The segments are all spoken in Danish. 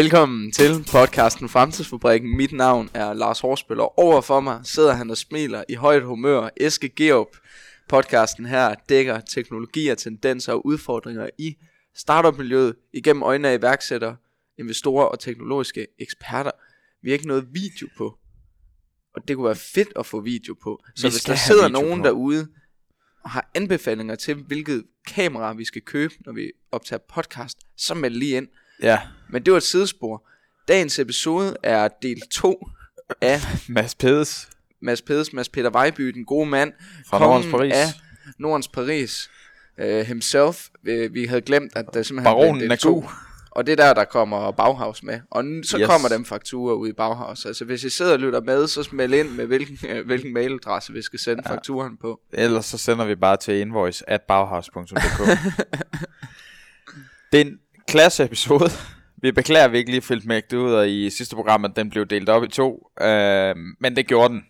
Velkommen til podcasten Fremtidsfabrikken. Mit navn er Lars Horsbøl, og overfor mig sidder han og smiler i højt humør. Eske Geop. Podcasten her dækker teknologier, tendenser og udfordringer i startup-miljøet igennem øjnene af iværksættere, investorer og teknologiske eksperter. Vi har ikke noget video på, og det kunne være fedt at få video på. Så Vi hvis der sidder nogen på. derude og har anbefalinger til, hvilket kamera vi skal købe, når vi optager podcast, så meld lige ind. Ja, Men det var et sidespor. Dagens episode er del 2 af Mads Pedes Mads Pedes, Mads Peter Vejby, den gode mand, fra Nordens Paris. af Nordens Paris, uh, himself. Uh, vi havde glemt, at der simpelthen Baronen er del to. god. Og det er der, der kommer Bauhaus med. Og så Yes. kommer dem fakturer ud i Bauhaus. Altså hvis I sidder og lytter med, så smæld ind med hvilken, uh, hvilken mailadresse vi skal sende ja. fakturen på. Ellers så sender vi bare til invoice at bauhaus.dk Det er en klasse episode. Vi beklager, at vi ikke lige fik med ud af i sidste program, at den blev delt op i to. Øh, men det gjorde den.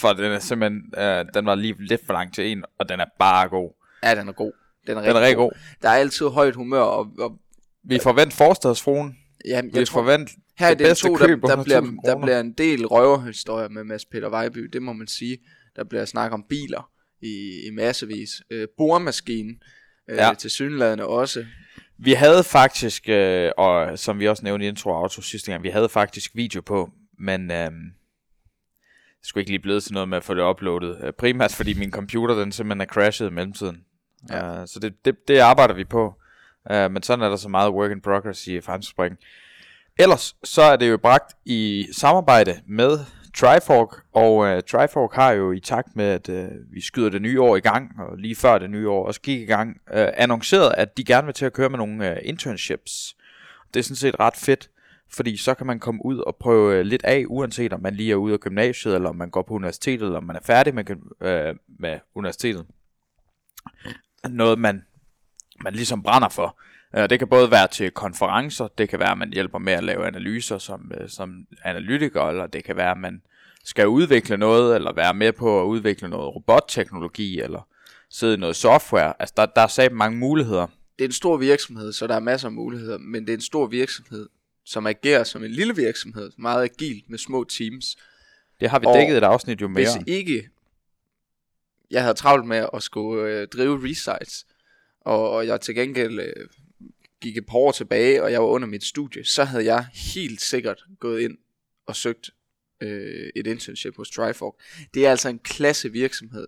For den er simpelthen, øh, den var lige lidt for lang til en, og den er bare god. Ja, den er god. Den er Den er rigtig god. Der er altid højt humør, og, og Vi forventer forstadsfruen. jamen, Vi jeg tror, forventer Her i det 2, der, der, bliver, 1000 der bliver en del røverhistorier med Mads Peter Vejby, det må man sige. Der bliver snak om biler i, i massevis. Øh, boremaskinen øh, ja. til synlædende også. Vi havde faktisk, øh, og som vi også nævnte i intro og auto sidste gang, vi havde faktisk video på, men øh, det skulle ikke lige blevet til noget med at få det uploadet. Øh, primært fordi min computer, den simpelthen er crashet i mellemtiden. Ja. Øh, så det, det, det arbejder vi på. Øh, men sådan er der så meget work in progress i fremtidsfabrikken. Ellers så er det jo bragt i samarbejde med Trifork, og øh, Trifork har jo i takt med, at øh, vi skyder det nye år i gang, og lige før det nye år også gik i gang, øh, annonceret, at de gerne vil til at køre med nogle øh, internships. Det er sådan set ret fedt, fordi så kan man komme ud og prøve øh, lidt af, uanset om man lige er ude af gymnasiet, eller om man går på universitetet, eller om man er færdig med, øh, med universitetet. Noget man, man ligesom brænder for. Øh, Det kan både være til konferencer, det kan være, at man hjælper med at lave analyser som, øh, som analytiker, eller det kan være, at man skal udvikle noget, eller være med på at udvikle noget robotteknologi, eller sidde i noget software. Altså, der, der er sat mange muligheder. Det er en stor virksomhed, så der er masser af muligheder, men det er en stor virksomhed, som agerer som en lille virksomhed, meget agilt med små teams. Det har vi Og dækket et afsnit jo mere. Hvis ikke jeg havde travlt med at skulle øh, drive resites, og, og jeg til gengæld øh, gik et par år tilbage, og jeg var under mit studie, så havde jeg helt sikkert gået ind og søgt øh, et internship hos Trifork. Det er altså en klasse virksomhed,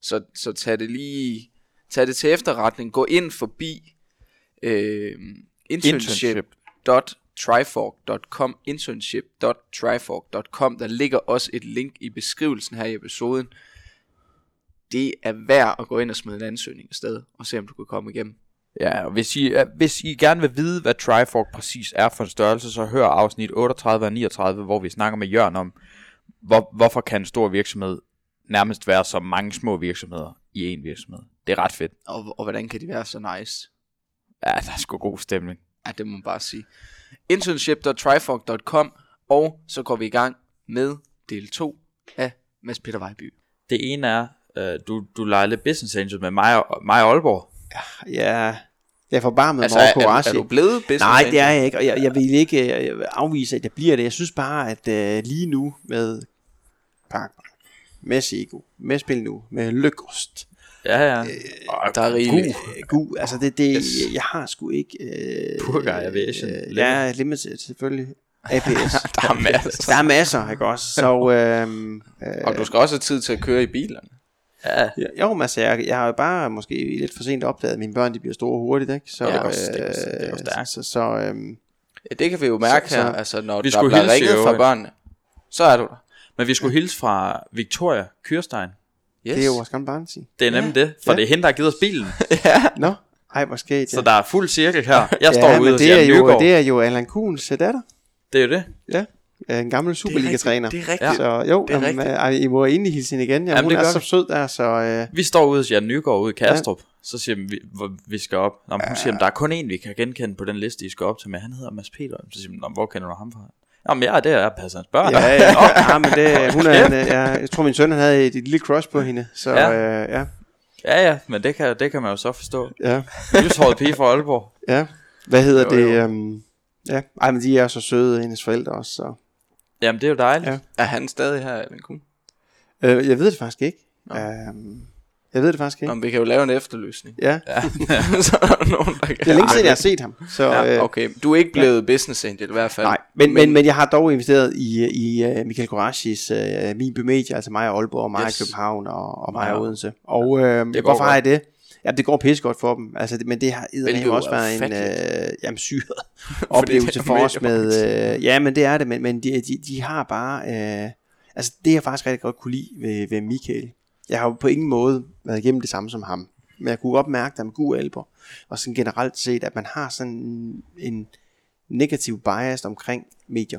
så, så tag det lige, tag det til efterretning, gå ind forbi øh, internship.trifork.com internship.trifork.com Der ligger også et link i beskrivelsen her i episoden. Det er værd at gå ind og smide en ansøgning afsted og se om du kan komme igennem. Ja, og hvis I, hvis I gerne vil vide, hvad Trifork præcis er for en størrelse, så hør afsnit 38 og 39, hvor vi snakker med Jørgen om, hvor, hvorfor kan en stor virksomhed nærmest være som mange små virksomheder i en virksomhed. Det er ret fedt. Og, og hvordan kan de være så nice? Ja, der er sgu god stemning. Ja, det må man bare sige. internship.trifork.com Og så går vi i gang med del 2 af Mads Peter Vejby. Det ene er, øh, du, du leger lidt business angel med mig og, mig og Aalborg. Ja, jeg forbarmede Altså, mig er, over er, Kovaci. er du blevet business Nej, det er jeg ikke, og jeg, jeg vil ikke øh, afvise, at jeg bliver det. Jeg synes bare, at øh, lige nu med Park, med Sego, med Spil Nu, med Lykost, Ja, ja. Der er rigeligt. øh, Gu, altså det, det Yes. jeg, jeg har sgu ikke... Øh, Purga Aviation. Øh, ja, Limited selvfølgelig. APS. Der er masser. Der er masser, ikke også? Så, øh, øh, Og du skal også have tid til at køre i bilerne. Ja. Ja, jo, men altså, jeg, jeg har jo bare måske lidt for sent opdaget, at mine børn de bliver store hurtigt, ikke? Så, Ja, det går- det går- det går øh, stærkt. Så, så øhm, Ja, det kan vi jo mærke Så- her. så- Altså, når Vi der skulle bliver ringet jo, fra øh. børnene, så er du der. Men vi skulle hilse fra Victoria Kyrstein. Yes. det er jo vores gamle barn, sige. Det er nemlig det, for Ja. det er hende, der har givet os bilen. Nå, ej, hvor skægt, Så der er fuld cirkel her. Jeg står ja, ude og det er, jo, Nygaard. det er jo Allan Kuhns datter. Det er jo det. Ja, øh, en gammel Superliga-træner. Det er rigtigt. Ja. Så jo, Det er jamen, rigtigt. øh, I må endelig hilse hende igen. Jamen, Jamen, hun det er så vi. sød der, så øh, Vi står ude hos Jan Nygaard ude i Kastrup. Så siger vi, hvor vi skal op. Nå, hun siger, der er kun en, vi kan genkende på den liste, I skal op til. Men han hedder Mads Peter. Så siger vi, Nå, hvor kender du ham fra? Jamen, jeg er der, jeg passer hans børn. ja, ja, ja, men det, hun er, en, øh, ja, jeg tror min søn han havde et, et lille crush på hende. Så Ja. ja, øh, ja, Ja, ja, men det kan, det kan man jo så forstå. ja, Lyshåret pige fra Aalborg. ja. Hvad hedder Jo, det? jo. Øhm, Ja, ej, men de er så søde, hendes forældre også, så... Jamen, det er jo dejligt. Ja. Er han stadig her, Allan Kuhn? Øh, jeg ved det faktisk ikke. Nå. Øhm, jeg ved det faktisk ikke. Nå, men vi kan jo lave en efterlysning. Ja, så er der nogen, der kan... det er længe siden, jeg har set ham. Så, Ja, øh, okay. Du er ikke blevet business angel i hvert fald. Nej, men, men, men jeg har dog investeret i, i uh, Michael Gorashis uh, Min By Media, altså mig og Aalborg, og mig Yes. yes. København og, og mig Ja. og Odense. Og øh, går hvorfor har godt. jeg det? Ja, det går pisse godt for dem. Altså, men det har eddermame også været en øh, jamen, syret oplevelse for os med... Øh, ja, men det er det, men, men de, de, de har bare... Øh, altså, det jeg faktisk rigtig godt kunne lide ved, ved Michael. Jeg har jo på ingen måde været igennem det samme som ham. Men jeg kunne godt mærke, der med god alber, og sådan generelt set, at man har sådan en negativ bias omkring medier.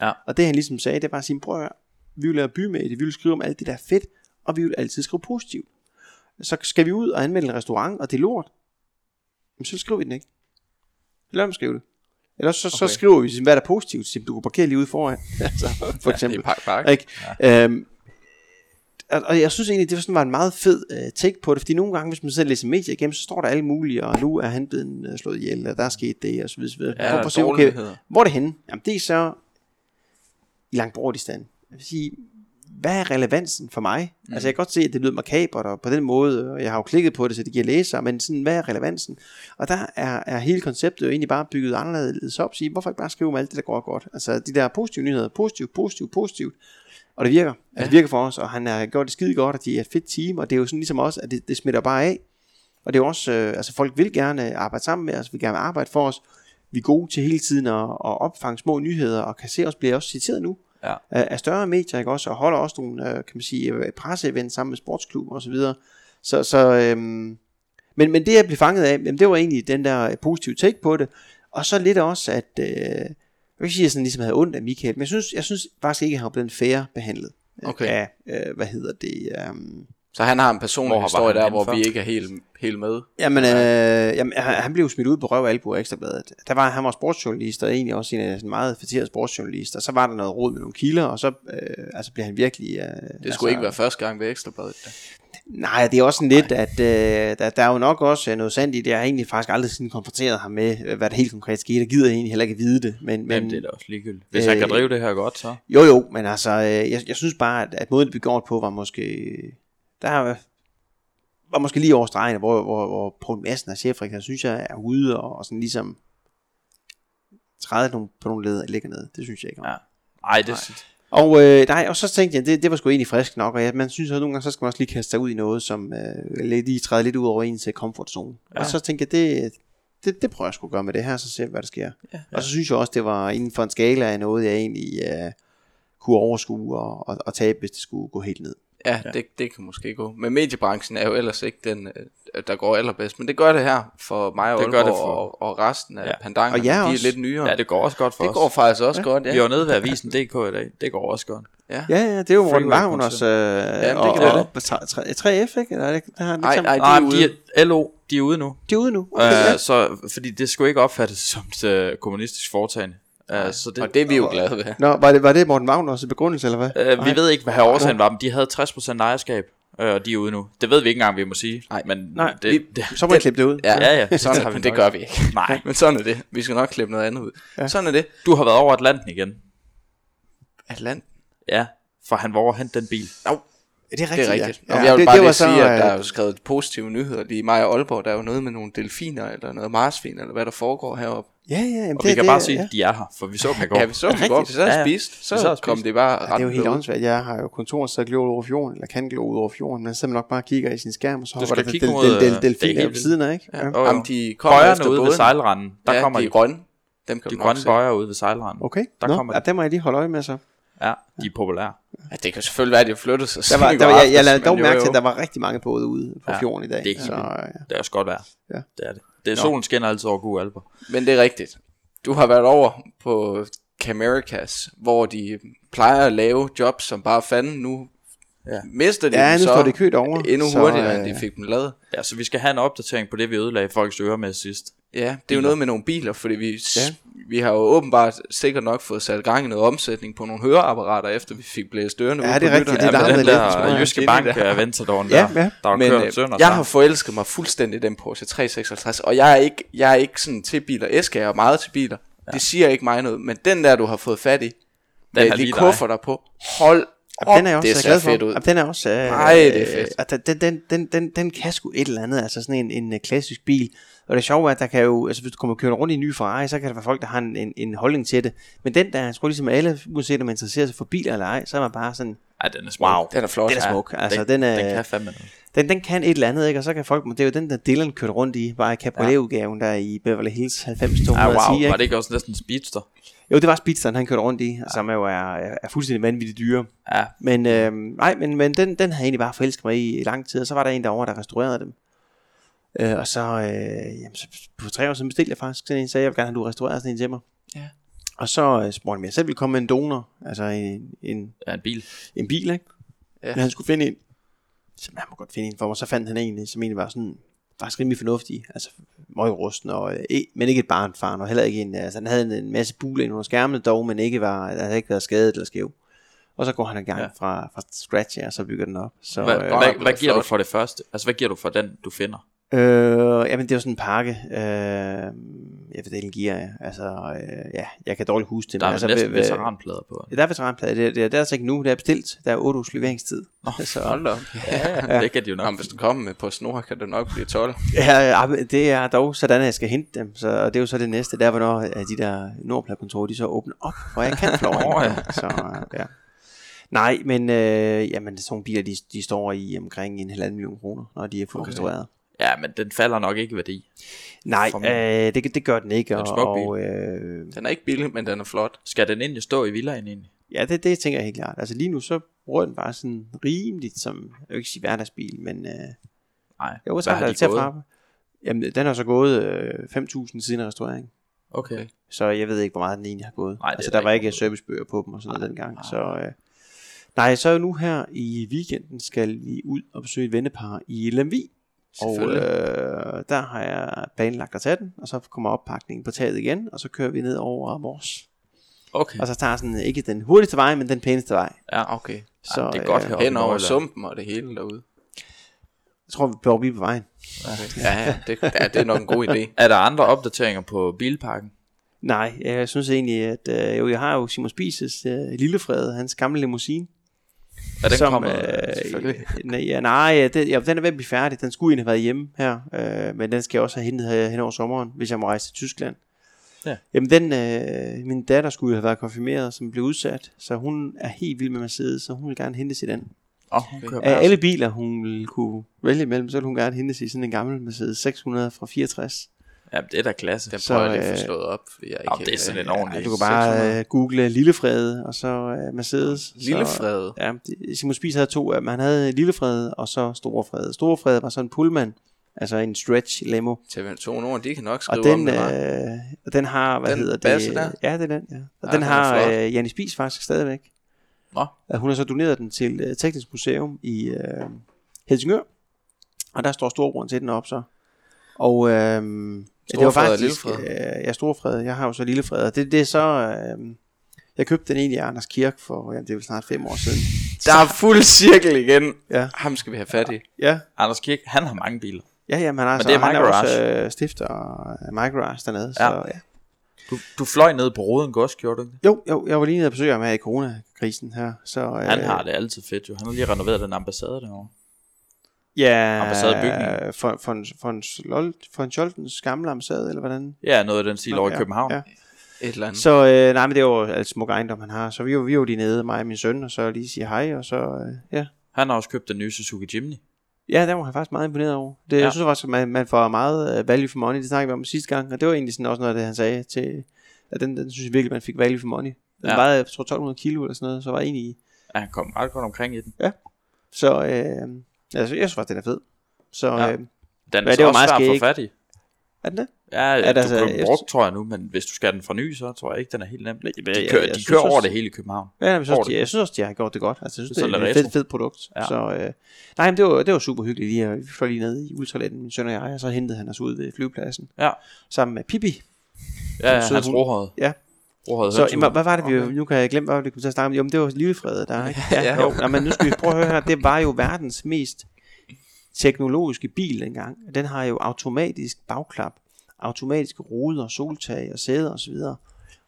Ja. Og det han ligesom sagde, det var at sige, prøv at høre, vi vil lave bymedie, vi vil skrive om alt det der er fedt, og vi vil altid skrive positivt. Så skal vi ud og anmelde en restaurant, og det er lort, jamen, så skriver vi den ikke. Lad mig skrive det. Ellers så, okay. så skriver vi, hvad der er positivt. Så Du kan parkere lige ude foran, altså, for eksempel. I Park Park. Ikke? Ja. Øhm, og, jeg synes egentlig, det var sådan var en meget fed uh, take på det, fordi nogle gange, hvis man selv læser medier igennem, så står der alle mulige, og nu er han blevet uh, slået ihjel, og der er sket det, og så videre. Så videre. Ja, Prøv at se, okay, hvor er det henne? Jamen, det er så i Langbordistan. Jeg vil sige, hvad er relevansen for mig? Mm. Altså, jeg kan godt se, at det lyder makabert, og på den måde, og jeg har jo klikket på det, så det giver læsere, men sådan, hvad er relevansen? Og der er, er hele konceptet jo egentlig bare bygget anderledes op, sige, hvorfor ikke bare skrive om alt det, der går godt? Altså, de der positive nyheder, positivt, positivt, positivt, og det virker. Ja. Altså, det virker for os, og han har gjort det skide godt, og de er et fedt team, og det er jo sådan ligesom også, at det, det smitter bare af. Og det er jo også, øh, altså folk vil gerne arbejde sammen med os, vil gerne arbejde for os. Vi er gode til hele tiden at, at opfange små nyheder, og kan se os bliver også citeret nu Ja. af, større medier, ikke også, og holder også nogle, øh, kan man sige, øh, presseevents sammen med sportsklubber og så videre. Så, så øhm, men, men det jeg blev fanget af, jamen, det var egentlig den der positive take på det, og så lidt også, at, øh, jeg vil sige, at jeg sådan ligesom havde ondt af Michael, men jeg synes, jeg synes faktisk ikke, at han var blevet fair behandlet øh, Okay. af, øh, hvad hedder det, øhm, Så han har en personlig Hvor historie der, hvor før? vi ikke er helt, helt med. Jamen, øh, jamen han han blev smidt ud på røv albu af Ekstrabladet. Der var, han var sportsjournalist, og egentlig også en af sådan meget fætteret sportsjournalist, og så var der noget råd med nogle kilder, og så øh, altså blev han virkelig... Øh, Det skulle ikke være første gang ved Ekstrabladet. da. Nej, det er også sådan lidt, at øh, der, der er jo nok også øh, noget sandt i det. Jeg har egentlig faktisk aldrig sådan konfronteret ham med, øh, hvad der helt konkret skete. Jeg gider egentlig heller ikke vide det. Men, men, Men det er da også ligegyldigt. Hvis øh, han kan drive det her godt, så... Jo, jo, men altså, øh, jeg, jeg synes bare, at, at måden det blev gjort på, var måske... Der var måske lige over stregen, hvor, hvor, hvor Poul Madsen og chefredaktør, synes jeg, er ude og, og sådan ligesom træde nogle, på nogle led ligger ned. Det synes jeg ikke om. Ja. Ej, det, Og, øh, nej, og så tænkte jeg, det, det var sgu egentlig frisk nok, og ja, man synes at nogle gange, så skal man også lige kaste sig ud i noget, som øh, lige træder lidt ud over ens øh, comfort zone. Ja. Og så tænkte jeg, det, det, det prøver jeg sgu at gøre med det her, så ser vi, hvad der sker. Ja. Og så synes jeg også, det var inden for en skala af noget, jeg egentlig øh, kunne overskue og, og, og tabe, hvis det skulle gå helt ned. Ja, ja. Det, det kan måske gå. Men mediebranchen er jo ellers ikke den, øh, der går allerbedst. Men det gør det her for mig og Det det gør Aalborg det for- og, og resten af Ja. ja. pandangerne. Og jer de er også. lidt nyere. ja, det går også godt for det os. går faktisk også Ja. godt, ja. Vi var nede ved avisen.dk i dag. Det går også godt. ja. Ja, ja, det er jo Morten Wagners øh, det og, kan og, og, 3F, ikke? Eller, er det, der har han Ej, ligesom, ej, Nej, de er de ude. er, LO, de er ude nu. de er ude nu. Okay, Okay, ja. så, fordi det skulle ikke opfattes som et uh, kommunistisk foretagende. Uh, så det, Og det er vi jo glade ved. Nå, var det, var det Morten Wagners begrundelse, eller hvad? Uh, vi ved ikke, hvad her årsagen var, men de havde 60% ejerskab, uh, og de er ude nu. Det ved vi ikke engang, vi må sige. Nej. men Nej, det, vi- det, Så må jeg klippe det ud. Ja, Ja, ja, det Sådan, tager vi det gør vi ikke. Nej. Men sådan er det. Vi skal nok klippe noget andet ud. Ja. Sådan er det. du har været over Atlanten igen. Atlant. Ja, for han var over at hente den bil. No, Det er det rigtigt, er rigtigt. ja. Ja, ja og jeg vil det, bare det var lige så, sige, at der er øh, jo skrevet positive nyheder. Lige i mig og Aalborg, der er jo noget med nogle delfiner, eller noget marsvin, eller hvad der foregår heroppe. Ja, ja, jamen, Og det, vi kan det, bare sige, ja. at de er her, for vi så dem i går. Ja, vi så dem i går, vi sad Ja, ja. sad så og kom det bare Ja, det er jo helt åndssvagt. Jeg har jo kontor, så glor ud over fjorden, eller kan ud over fjorden, men så man nok bare kigger i sin skærm, og så Du hopper skal der kigge del, mod, del, øh, del, det er delfiner vildt. siden af, ikke? Ja. Jo. Jamen, de kommer Bøjerne efter ude ved sejlranden, der ja, kommer de grønne. Dem kan de grønne bøjer ude ved sejlranden. Okay, Der Nå, kommer ja, de. der må jeg lige holde øje med så. Ja, de er populære. Ja, det kan selvfølgelig være, at de har flyttet sig. Der var, der, var, jeg, jeg lavede dog mærke til, at der var rigtig mange både ude på Ja, fjorden i dag. det er så, ja. Det er også godt vejr. Ja. Det er det. det er, solen skinner altid over gode alber. Men det er rigtigt. Du har været over på Camericas, hvor de plejer at lave jobs som bare fanden. Nu Ja. mister de ja, dem nu så står det kødt over. endnu så, hurtigere, øh, end de fik dem lavet. Ja, så vi skal have en opdatering på det, vi ødelagde folks ører med sidst. Ja, det er jo noget med nogle biler, fordi vi, Ja. vi har jo åbenbart sikkert nok fået sat gang i noget omsætning på nogle høreapparater, efter vi fik blæst ørerne Ja, ud det er på rigtigt, det er Ja, der den der jeg. Jyske Bank det her. uh, Ventadoren Ja, der, ja. der var Men kørt øh, sønder jeg har forelsket mig fuldstændig i den Porsche 356, og jeg er ikke, jeg er ikke sådan til biler. Eske er meget til biler, Ja. Det siger ikke mig noget, men den der, du har fået fat i, Den med lige dig. kufferter på, hold Jamen, den er også det så ser glad for. fedt ud. Jamen, den er også... Øh, Nej, det er fedt. Øh, den, den, den, den, den kan sgu et eller andet, altså sådan en, en øh, klassisk bil. Og det sjove er, at der kan jo, altså hvis du kommer kørende rundt i en ny Ferrari, så kan der være folk, der har en, en, en holdning til det. Men den der, jeg tror ligesom alle, uanset om man interesserer sig for biler eller ej, så er man bare sådan, Ej, den er smuk. wow, Den er flot. den er Ja, smuk. Altså, den, den, er, den kan fandme noget. den, den kan et eller andet, ikke? Og så kan folk, det er jo den der Dylan kørte rundt i, bare i cabriolet-udgaven der i Beverly Hills 90 Ah, 210, wow, ikke? var det ikke også næsten en speedster? Jo, det var Speedsteren, han kørte rundt i, som jo er, er, er fuldstændig vanvittigt dyre. Ja, Men, øh, nej, men, men den, den havde jeg egentlig bare forelsket mig i i lang tid, og så var der en derovre, der restaurerede dem. Øh, og så, øh, jamen, så på tre år siden bestilte jeg faktisk sådan en, så jeg vil gerne have, du restaurerer sådan en til mig. Ja. Og så øh, spurgte han, om jeg selv ville komme med en donor, altså en, en, ja en bil. en bil, ikke? Ja. Men han skulle finde en, så han må godt finde en for mig, så fandt han en, som egentlig var sådan, faktisk rimelig fornuftig, altså møgrusten, og, øh, men ikke et barnfaren, og heller ikke en, altså han havde en, en masse bule ind under skærmene dog, men ikke var, havde ikke været skadet eller skæv. Og så går han i gang Ja. fra, fra scratch, og så bygger den op. Så, Hvad, øh, hvad, hvad blevet giver du for det første? Altså, hvad giver du for den, du finder? Øh, jamen det er jo sådan en pakke. Øh, jeg ved, den giver jeg. Altså, øh, ja, jeg kan dårligt huske det. Der er men altså, næsten veteranplader på. Ja, der er veteranplade. Det, er- det, er- det er altså ikke nu. Det er bestilt. Der er 8 uges leveringstid. så, Hold op. Ja, det kan de jo nok. Nå, hvis den kommer med på snor, kan det nok blive 12. ja, ja, det er dog sådan, at jeg skal hente dem. Så og det er jo så det næste. Der hvornår at de der Nordpladkontorer, de så åbner op, hvor jeg kan få lov. Åh, ja. Så, øh, ja. Nej, men øh, jamen, sådan nogle biler, de, de står i omkring en halvanden million kroner, når de er fuldt okay. restaureret. Ja, men den falder nok ikke i værdi. Nej, øh, det, det gør den ikke. Det er en Og, og øh, Den er ikke billig, men den er flot. Skal den egentlig stå i villaen egentlig? Ja, det, det tænker jeg helt klart. Altså lige nu, så bruger den bare sådan rimeligt som, jeg vil ikke sige hverdagsbil, men øh, Nej. jeg Hvad har de til at gået? fra. Jamen, den har så gået øh, 5.000 siden restaurering. Okay. Så jeg ved ikke, hvor meget den egentlig har gået. Nej, altså, der der var ikke noget. servicebøger på dem og sådan noget dengang. nej. Så, øh, nej, så nu her i weekenden skal vi ud og besøge et vennepar i Lemvi. Og øh, der har jeg planlagt at tage den, og så kommer oppakningen på taget igen, og så kører vi ned over Mors. Okay. Og så tager sådan ikke den hurtigste vej, men den pæneste vej. Ja, Okay. Så, Så, det er godt øh, Hen over sumpen og det hele derude. Jeg tror, vi bør blive på vejen. Ja, ja, det, ja, det er nok en god idé. Er der andre opdateringer på bilparken? Nej, jeg synes egentlig, at øh, jo, jeg har jo Simon Spises øh, Lillefred, hans gamle limousine. Er den som, kommet? øh, nej, ja, nej ja, det, ja, den er ved at blive færdig. Den skulle egentlig have været hjemme her, øh, men den skal jeg også have hentet her hen over sommeren, hvis jeg må rejse til Tyskland. Ja. Jamen den, øh, min datter skulle jo have været konfirmeret, som blev udsat, så hun er helt vild med Mercedes, så hun vil gerne hentes i den. Åh, hun kører Af alle biler, hun ville kunne vælge imellem, så vil hun gerne hentes i sådan en gammel Mercedes 600 fra 64. Ja, det er da klasse. Den Så, prøver jeg lige at øh, få slået op, fordi jeg ikke det er sådan en Ja, ordentlig du kan bare 600. øh, google Lillefred, og så øh, Mercedes. Lillefred. Så, ja, det- Simon Spies havde to dem. Han havde Lillefred, og så Storefred. Storefred var sådan en pullman, altså en stretch limo. TV2 Nord, de kan nok Og skrive den, om det, øh, og den har, hvad Den hedder basse det? der? Ja, det er den, ja. Og Ja, den den har øh, Janne Spies faktisk stadigvæk. Nå. At hun har så doneret den til øh, Teknisk Museum i øh, Helsingør. Og der står storebroren til den op så. Og øh, ja, det var Storefred og faktisk, Lillefred? øh, ja, Storefred. Jeg har jo så Lillefred. Det, det er så, øh, jeg købte den egentlig af Anders Kirk for, ja, det er vel snart fem år siden. Der er fuld cirkel igen. Ja. Ham skal vi have fat i. Ja, Anders Kirk, han har mange biler. ja, ja, men, altså, det er han er også øh, stifter af My Garage dernede. Så, Ja. ja. Du, du fløj ned på Roden Gods, gjorde du ikke? Jo, jo, jeg var lige nede og besøge ham her i coronakrisen her. Så, øh, Han har det altid fedt jo. Han har lige renoveret den ambassade derovre. Ja, for, en, Slol- for en Scholtens gamle ambassade, eller hvordan? Ja, noget af den stil over i ja, København. Ja. Et eller andet. Så øh, nej, men det var jo alt smuk ejendom, han har. Så vi var, vi var lige nede, mig og min søn, og så lige sige hej, og så, øh, ja. Han har også købt den nye Suzuki Jimny. Ja, der var han faktisk meget imponeret over. Det, ja. Ja. Jeg synes faktisk, at man, man får meget øh, value for money. Det snakkede vi om sidste gang, og det var egentlig sådan også noget af det, han sagde til, at den, den synes jeg virkelig, man fik value for money. Den ja. Ja. vejede, jeg tror, 1200 kilo eller sådan noget, så var egentlig... Ja, han kom ret godt omkring i den. Så øh, altså, jeg synes faktisk, den er fed. Så Ja. ja. øh, Den er det så var meget svær at få fat i. er den det? Ja, Er ja det du altså- kan jeg- brugt, tror jeg nu, men hvis du skal den for ny, så tror jeg ikke, den er helt nem. De jeg- kører, jeg de synes kører over også- det hele i København. Ja, jeg synes, det. de, jeg synes også, de har gjort det godt. Altså, jeg synes, det, er det er det et fedt, fedt produkt. Ja. Så, øh, nej, men det var, det var super hyggeligt. Lige, at- vi fløj lige ned i ultraletten, min søn og jeg, og så hentede han os ud ved flyvepladsen. Ja. Sammen med Pippi. Ja, hans rohøjet. Ja. Rohøjet Så jamen, hvad var det, vi, Okay. nu kan jeg glemme, hvad vi kom til at snakke om. Jo, men det var Lillefred, der ikke? Ja. jo. Nå, men nu skal vi prøve at høre her. Det var jo verdens mest teknologiske bil dengang. Den har jo automatisk bagklap, automatiske ruder, soltag og sæder osv.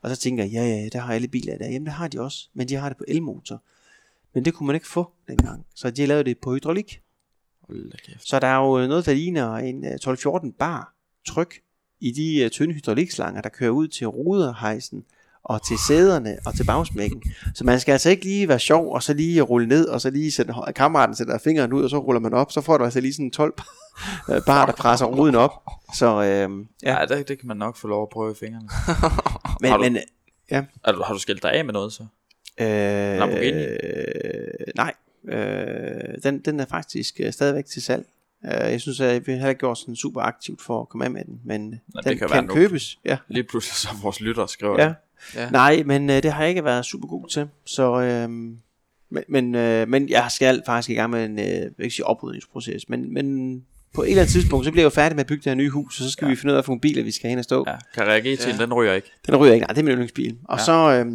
Og så tænker jeg, ja, ja, der har alle biler der. Jamen, det har de også, men de har det på elmotor. Men det kunne man ikke få dengang. Så de lavet det på hydraulik. Så der er jo noget, der ligner en øh, 12-14 bar tryk i de øh, tynde hydraulikslanger, der kører ud til ruderhejsen og til sæderne og til bagsmækken. Så man skal altså ikke lige være sjov, og så lige rulle ned, og så lige sætte, kammeraten sætter fingeren ud, og så ruller man op. Så får du altså lige sådan 12 øh, bar, der presser ruden op. Så øh, Ja, ja, ja det, det kan man nok få lov at prøve i fingrene. men, har du- men Er du, har du skilt dig af med noget så? øh, Lamborghini? nej, øh, den, den er faktisk øh, stadigvæk til salg. Øh, jeg synes, at vi har ikke gjort sådan super aktivt for at komme af med den, men det den kan kan, kan købes. Ja. Lige pludselig så vores lytter skriver Ja. Ja. Nej, men øh, det har jeg ikke været super god til. Så, øh, men, men, øh, men jeg skal faktisk i gang med en øh, jeg vil ikke sige oprydningsproces. Men, men på et eller andet tidspunkt, så bliver jeg jo færdig med at bygge det her nye hus, og så skal ja. vi finde ud af, hvilke biler vi skal hen og stå. Ja. Reagere til, Ja. den ryger ikke. Den ryger ikke, nej, det er min yndlingsbil. Og Ja. så, øh,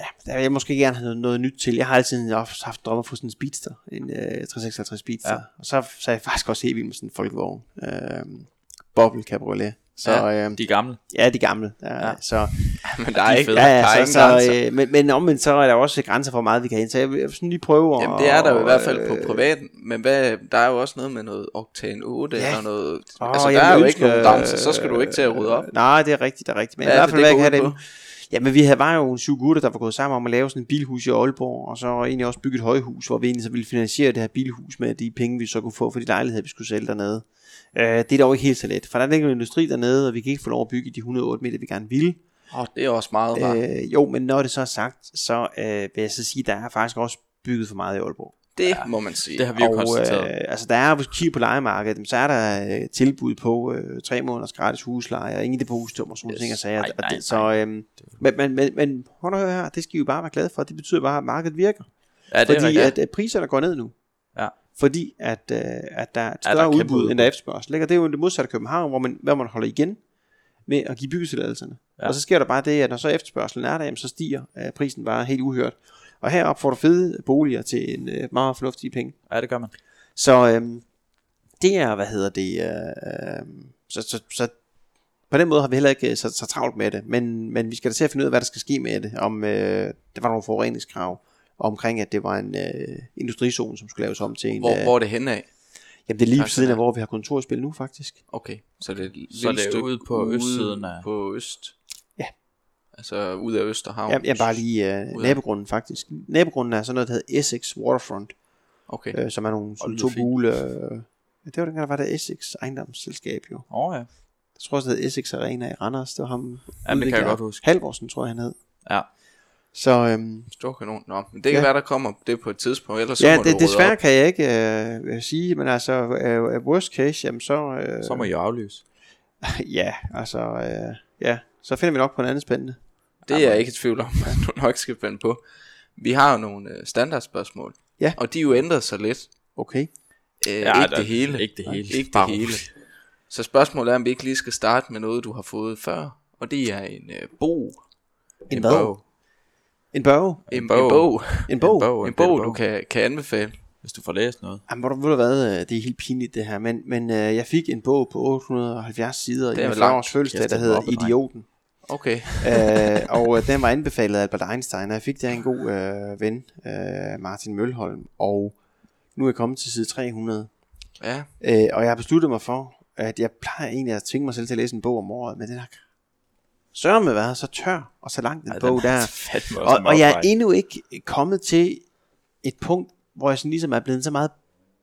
ja, der vil jeg måske gerne have noget, noget nyt til. Jeg har altid haft, haft drømme for sådan en Speedster, en øh, 356 Speedster. Ja. Ja. Og så, så er jeg faktisk også helt vild med sådan en folkevogn. Øh, Bobble Cabriolet. Så ja, øh, De er gamle. ja, de gamle. Ja, ja. Så, Men der er ikke, fede. Ja, der ja, er så, så, øh, men, men omvendt så er der også grænser for, meget vi kan ind. Så jeg vil sådan lige prøve. Jamen det er der jo i hvert fald på øh, privat, men hvad, der er jo også noget med noget Octane 8 Ja. eller noget, Åh, altså jeg der er jo ikke nogen grænser, så skal du ikke til at rydde op. øh, Nej, det er rigtigt, det er rigtigt. Men i er hvert det, fald, det hvad går kan ud dem? Jamen vi havde, var jo en syv gutter, der var gået sammen om at lave sådan en bilhus i Aalborg, og så egentlig også bygge et højhus, hvor vi egentlig så ville finansiere det her bilhus med de penge, vi så kunne få for de lejligheder, vi skulle sælge dernede. Øh, det er dog ikke helt så let, for der er ikke en industri dernede, og vi kan ikke få lov at bygge de 108 meter, vi gerne ville. Åh, det er også meget rart. Øh, jo, men når det så er sagt, så øh, vil jeg så sige, at der er faktisk også bygget for meget i Aalborg. Det må man sige. Det har vi jo og, konstateret. øh, altså der er, hvis du kigger på lejemarkedet, så er der øh, tilbud på øh, tre måneders gratis husleje, og ingen depositum og sådan yes. Ting og sager. Nej, så, øh, men, men, men, men hold nu her, det skal I jo bare være glade for. Det betyder bare, at markedet virker. ja, det er fordi rigtigt. at, at priserne går ned nu. Ja. Fordi at, øh, at der er et Ja, der større er kæmpe udbud, end der er udbud. efterspørgsel. Det er jo det modsatte af København, hvor man, hvor man holder igen med at give byggetilladelserne. Ja. Ja. Og så sker der bare det, at når så efterspørgselen er der, jamen, så stiger øh, prisen bare helt uhørt. Og heroppe får du fede boliger til en øh, meget fornuftig penge. Ja, det gør man. Så øhm, det er, hvad hedder det, øh, så, så, så på den måde har vi heller ikke øh, så, så travlt med det, men, men vi skal da til at finde ud af, hvad der skal ske med det, om øh, der var nogle forureningskrav, omkring at det var en øh, industrizone, som skulle laves om til en, Hvor, øh, hvor er det henne af? jamen det er lige på Altså, siden af, hvor vi har kontorspil nu faktisk. Okay, så det er, et Så lille det er stykke ude på østsiden af- På øst. Ja. Altså ud af Østerhavn. Ja, ja bare lige øh, nabogrunden faktisk. Nabogrunden er sådan noget, der hedder Essex Waterfront, Okay. øh, som er nogle sådan to gule, øh, det var dengang, der var der Essex ejendomsselskab jo. Åh oh, ja. Jeg tror også, det hed Essex Arena i Randers, det var ham. Jamen, det kan jeg godt huske. Halvorsen, tror jeg, han hed. Ja. Så øhm, Stor kanon. Nå, men det kan Ja. være, der kommer det på et tidspunkt, ellers så ja, må det, desværre op. kan jeg ikke øh, sige, men altså, øh, øh, worst case, jamen så, øh, Så må I aflyse. ja, altså, øh, ja, så finder vi nok på en anden spændende. Det er jeg ikke i tvivl om, at du nok skal finde på. Vi har jo nogle øh, standardspørgsmål. Ja. Og de er jo ændret sig lidt. Okay. Øh, Ja, ikke der- det hele. ikke det hele. Ikke det hele. Så spørgsmålet er, om vi ikke lige skal starte med noget, du har fået før. Og det er en øh, bog. En hvad? bog. En bog? En, en bog. bog. En bog? En bog, En en bog, bog. du kan, kan anbefale. Hvis du får læst noget. Jamen, hvor du ved du hvad, øh, det er helt pinligt det her, men, men øh, jeg fik en bog på 870 sider Det i er min jo langt. års fødselsdag, der hedder. Idioten. Okay. øh, og øh, den var anbefalet af Albert Einstein, og jeg fik der en god øh, ven, øh, Martin Mølholm, og nu er jeg kommet til side 300. Ja. Øh, og jeg har besluttet mig for, at jeg plejer egentlig at tvinge mig selv til at læse en bog om året, men den har sørger med været så tør og så langt en Ej, bog der. er Og, og jeg er endnu ikke kommet til et punkt, hvor jeg sådan ligesom er blevet så meget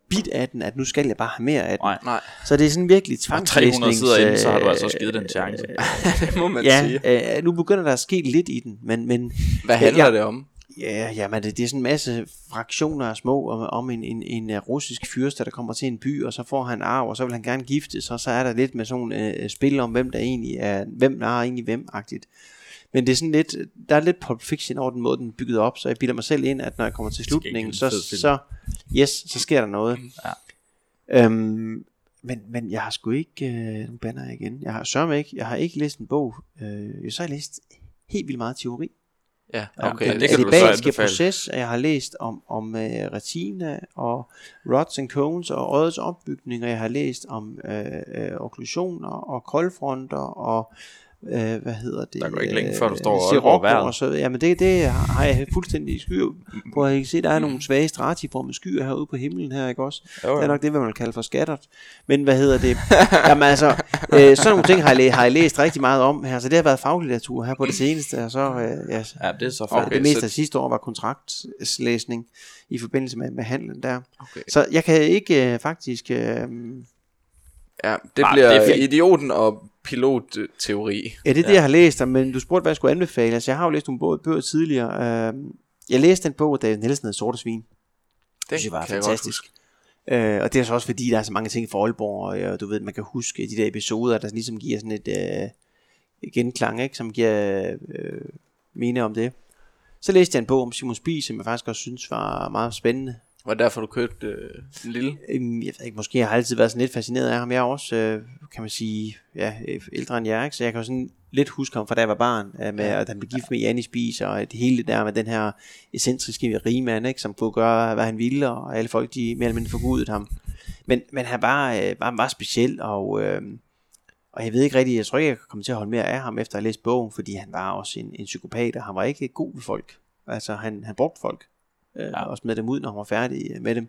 bit af den, at nu skal jeg bare have mere af den. Nej. Nej, Så det er sådan virkelig Og tvangslæsnings... 300 sider inden, så har du øh, altså også givet den en chance. det må man sige. Ja, øh, nu begynder der at ske lidt i den, men, men Hvad handler Ja. det om? Ja, jamen det, det er sådan en masse fraktioner af små om, om en, en, en øh, russisk fyrste, der kommer til en by, og så får han arv, og så vil han gerne giftes, og så er der lidt med sådan øh, spil om, hvem der egentlig er, hvem der er egentlig hvem-agtigt. Men det er sådan lidt, der er lidt Pulp Fiction over den måde, den er bygget op, så jeg bilder mig selv ind, at når jeg kommer til slutningen, en så, så, yes, så sker der noget. Ja. Øhm, men, men jeg har sgu ikke, øh, nu banner jeg igen, jeg har sørme ikke, jeg har ikke læst en bog, øh, så har jeg læst helt vildt meget teori. Ja, okay. men Den det kan anbefale. proces, jeg har læst om, om uh, retina og rods and cones og øjets opbygning, og jeg har læst om uh, uh, okklusioner og koldfronter og øh, hvad hedder det? Der går ikke længe før, du står og Sirocco Aalborg vejret. og så, Jamen det, det har jeg fuldstændig skyer på. Jeg kan se, der er nogle svage stratiformede skyer herude på himlen her, ikke også? Jo, Det er nok det, hvad man kalder for skattert. Men hvad hedder det? Jamen altså, øh, sådan nogle ting har jeg, læ- har jeg læst rigtig meget om her, så det har været faglitteratur her på det seneste, og så, øh, ja, Ja, det er så Okay, det meste så- af sidste år var kontraktlæsning i forbindelse med, med handlen der. Okay. Så jeg kan ikke øh, faktisk... Øh, Ja, det Nej, bliver det idioten og pilotteori. ja, det er det, jeg har læst, men du spurgte, hvad jeg skulle anbefale. Altså, jeg har jo læst nogle bøger, bøger tidligere. Øh, jeg læste den bog, David Nielsen havde Sorte Svin. Det synes jeg var kan jeg fantastisk. Øh, og det er så også fordi, der er så mange ting fra Aalborg, og øh, du ved, man kan huske de der episoder, der ligesom giver sådan et øh, genklang, ikke? som giver øh, mene om det. Så læste jeg en bog om Simon Spies, som jeg faktisk også synes var meget spændende. Var det derfor, du købte øh, en lille? Øhm, Jeg ved ikke, måske har jeg altid været sådan lidt fascineret af ham. Jeg er også, øh, kan man sige, ja, øh, ældre end jeg, ikke? så jeg kan jo sådan lidt huske ham fra da jeg var barn, øh, med, at han blev gift med Janni Spies, og det hele det der med den her ekscentriske rigmand, ikke? som kunne gøre, hvad han ville, og alle folk, de mere eller mindre forgudede ham. Men, men han var, øh, var, var speciel, og, øh, og jeg ved ikke rigtigt, jeg tror ikke, jeg kommer til at holde mere af ham, efter at have læst bogen, fordi han var også en, en psykopat, og han var ikke god ved folk. Altså, han, han brugte folk, øh, ja. også med dem ud, når han var færdig øh, med dem.